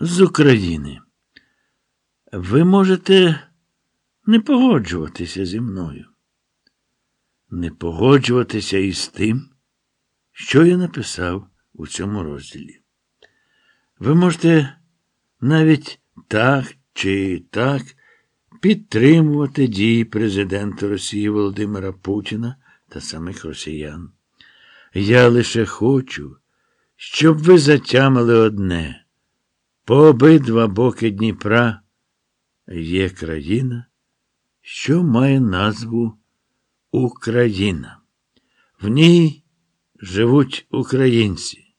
з України. Ви можете не погоджуватися зі мною. Не погоджуватися із тим, що я написав у цьому розділі. Ви можете навіть так чи так підтримувати дії президента Росії Володимира Путіна та самих росіян. Я лише хочу, щоб ви затямили одне. По обидва боки Дніпра є країна, що має назву Україна. В ній живуть українці,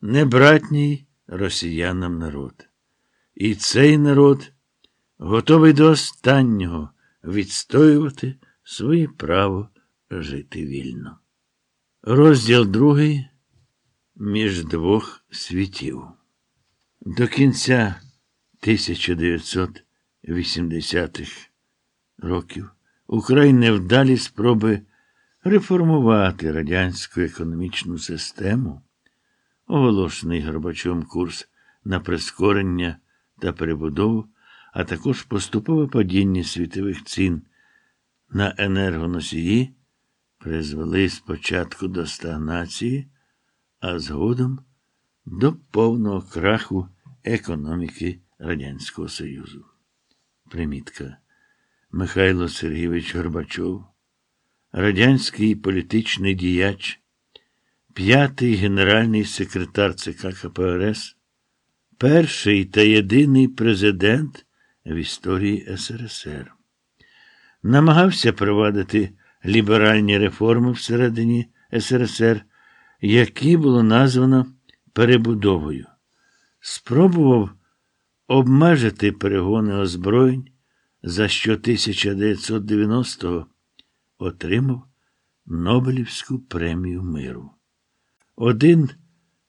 небратній росіянам народ. І цей народ готовий до останнього відстоювати своє право жити вільно. Розділ другий між двох світів. До кінця 1980-х років Україні невдалі спроби реформувати радянську економічну систему, оголошений Горбачовим курс на прискорення та перебудову, а також поступове падіння світових цін на енергоносії призвели спочатку до стагнації, а згодом до повного краху економіки Радянського Союзу. Примітка. Михайло Сергійович Горбачов, радянський політичний діяч, п'ятий генеральний секретар ЦК КПРС, перший та єдиний президент в історії СРСР. Намагався провадити ліберальні реформи всередині СРСР, які було названо перебудовою. Спробував обмежити перегони озброєнь, за що 1990-го отримав Нобелівську премію миру. Один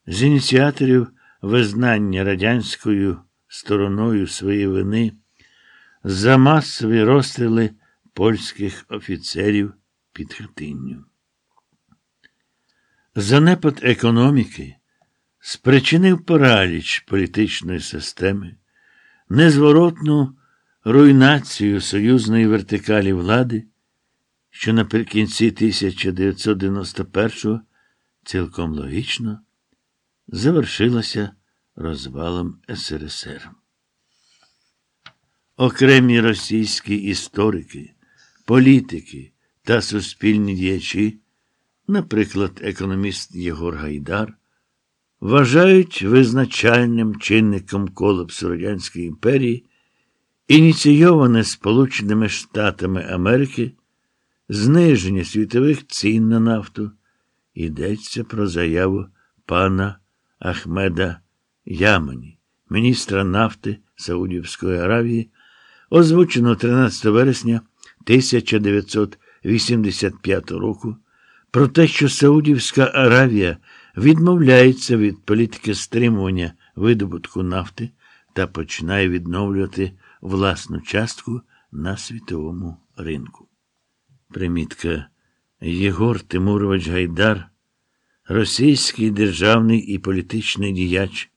з ініціаторів визнання радянською стороною своєї вини за масові розстріли польських офіцерів під Хатинню. Занепад економіки спричинив параліч політичної системи, незворотну руйнацію союзної вертикалі влади, що наприкінці 1991-го цілком логічно завершилася розвалом СРСР. Окремі російські історики, політики та суспільні діячі, наприклад, економіст Єгор Гайдар, вважають визначальним чинником колапсу Радянської імперії ініційоване Сполученими Штатами Америки зниження світових цін на нафту. Йдеться про заяву пана Ахмеда Ямані, міністра нафти Саудівської Аравії, озвучено 13 вересня 1985 року, про те, що Саудівська Аравія відмовляється від політики стримування видобутку нафти та починає відновлювати власну частку на світовому ринку. Примітка Єгор Тимурович Гайдар, російський державний і політичний діяч,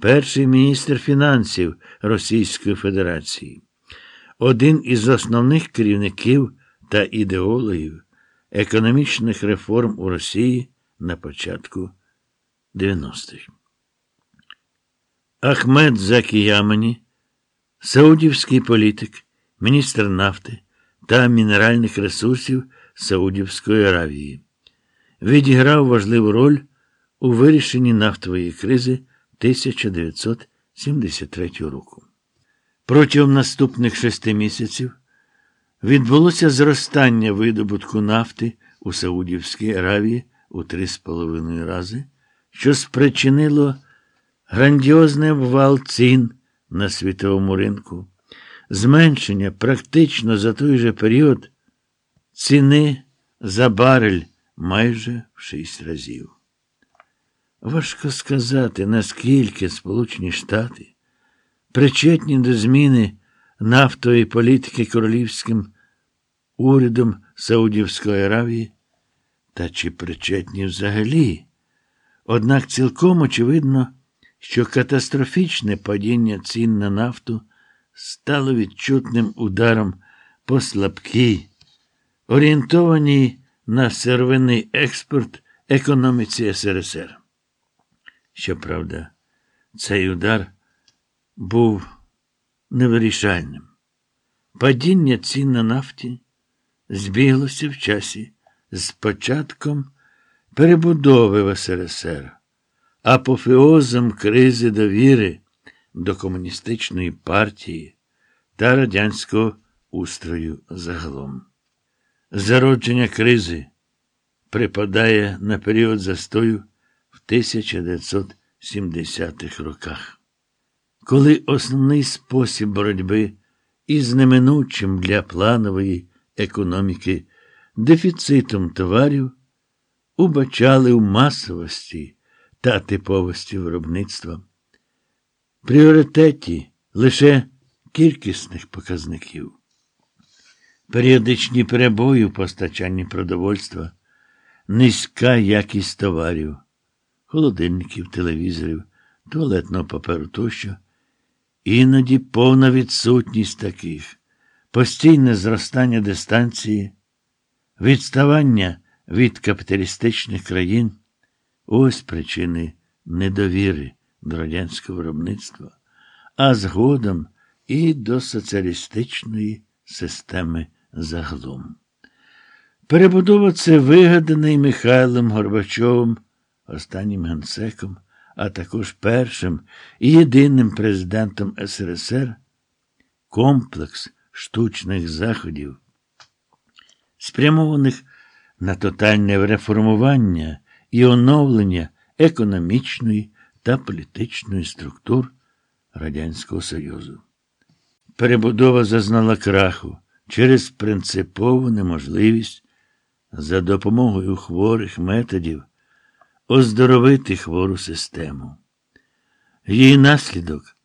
перший міністр фінансів Російської Федерації, один із основних керівників та ідеологів економічних реформ у Росії на початку 90-х. Ахмед Закіямані, саудівський політик, міністр нафти та мінеральних ресурсів Саудівської Аравії, відіграв важливу роль у вирішенні нафтової кризи 1973 року. Протягом наступних шести місяців відбулося зростання видобутку нафти у Саудівській Аравії у три з половиною рази, що спричинило грандіозний обвал цін на світовому ринку, зменшення практично за той же період ціни за барель майже в шість разів. Важко сказати, наскільки Сполучені Штати причетні до зміни нафтової політики королівським урядом Саудівської Аравії, та чи причетні взагалі. Однак цілком очевидно, що катастрофічне падіння цін на нафту стало відчутним ударом по слабкій, орієнтованій на сировинний експорт економіці СРСР. Щоправда, цей удар був невирішальним. Падіння цін на нафті збіглося в часі з початком перебудови в СРСР, апофеозом кризи довіри до комуністичної партії та радянського устрою загалом. Зародження кризи припадає на період застою в 1970-х роках, коли основний спосіб боротьби із неминучим для планової економіки дефіцитом товарів убачали в масовості та типовості виробництва, пріоритеті лише кількісних показників. Періодичні перебої в постачанні продовольства, низька якість товарів, холодильників, телевізорів, туалетного паперу тощо, іноді повна відсутність таких, постійне зростання дистанції, відставання від капіталістичних країн ось причини недовіри до радянського виробництва, а згодом і до соціалістичної системи загалом. Перебудова це вигаданий Михайлом Горбачовим, останнім генсеком, а також першим і єдиним президентом СРСР, комплекс штучних заходів, спрямованих на тотальне реформування і оновлення економічної та політичної структур Радянського Союзу. Перебудова зазнала краху через принципову неможливість за допомогою хворих методів оздоровити хвору систему. Її наслідок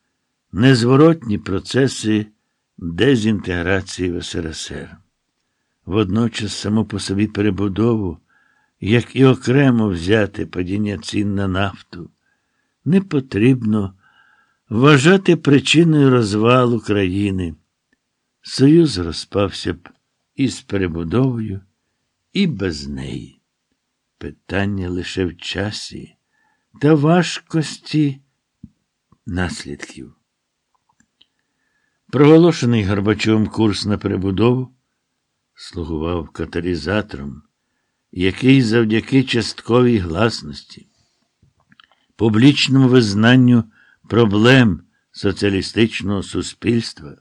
незворотні процеси дезінтеграції в СРСР. Водночас саму по собі перебудову, як і окремо взяти падіння цін на нафту, не потрібно вважати причиною розвалу країни. Союз розпався б із перебудовою, і без неї. Питання лише в часі та важкості наслідків. Проголошений Горбачовим курс на перебудову слугував каталізатором, який завдяки частковій гласності, публічному визнанню проблем соціалістичного суспільства